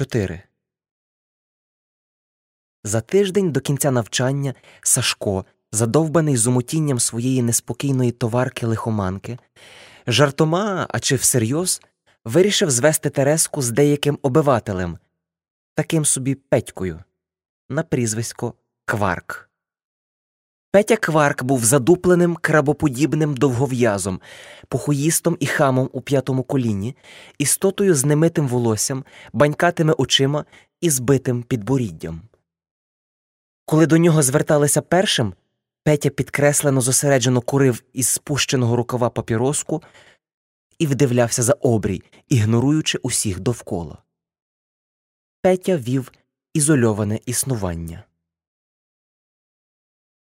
4 За тиждень до кінця навчання Сашко, задовбаний замотінням своєї неспокійної товарки лихоманки, жартома, а чи всерйоз, вирішив звести Тереску з деяким обивателем, таким собі Петькою, на прізвисько Кварк. Петя Кварк був задупленим крабоподібним довгов'язом, похуїстом і хамом у п'ятому коліні, істотою з немитим волоссям, банькатими очима і збитим підборіддям. Коли до нього зверталися першим, Петя підкреслено зосереджено курив із спущеного рукава папіроску і вдивлявся за обрій, ігноруючи усіх довкола. Петя вів ізольоване існування.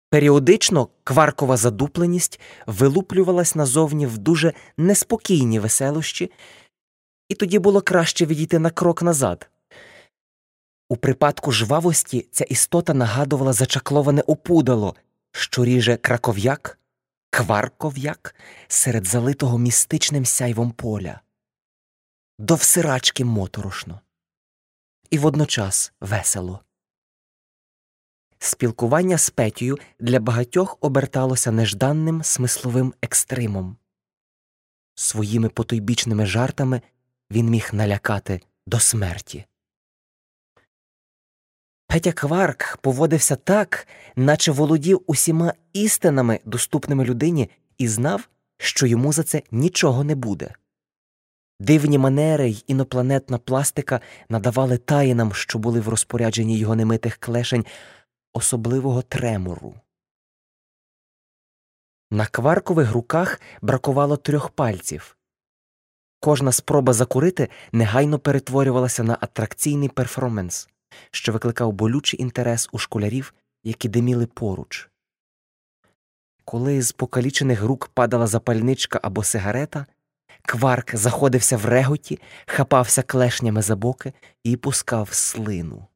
Періодично кваркова задупленість вилуплювалась назовні в дуже неспокійні веселощі, і тоді було краще відійти на крок назад. У припадку жвавості ця істота нагадувала зачакловане опудало, що ріже краков'як, кварков'як серед залитого містичним сяйвом поля, до всирачки моторошно, і водночас весело. Спілкування з Петію для багатьох оберталося нежданним смисловим екстримом. Своїми потойбічними жартами він міг налякати до смерті. Петя Кварк поводився так, наче володів усіма істинами, доступними людині, і знав, що йому за це нічого не буде. Дивні манери й інопланетна пластика надавали таїнам, що були в розпорядженні його немитих клешень, особливого тремору. На кваркових руках бракувало трьох пальців. Кожна спроба закурити негайно перетворювалася на атракційний перформанс, що викликав болючий інтерес у школярів, які диміли поруч. Коли з покалічених рук падала запальничка або сигарета, кварк заходився в реготі, хапався клешнями за боки і пускав слину.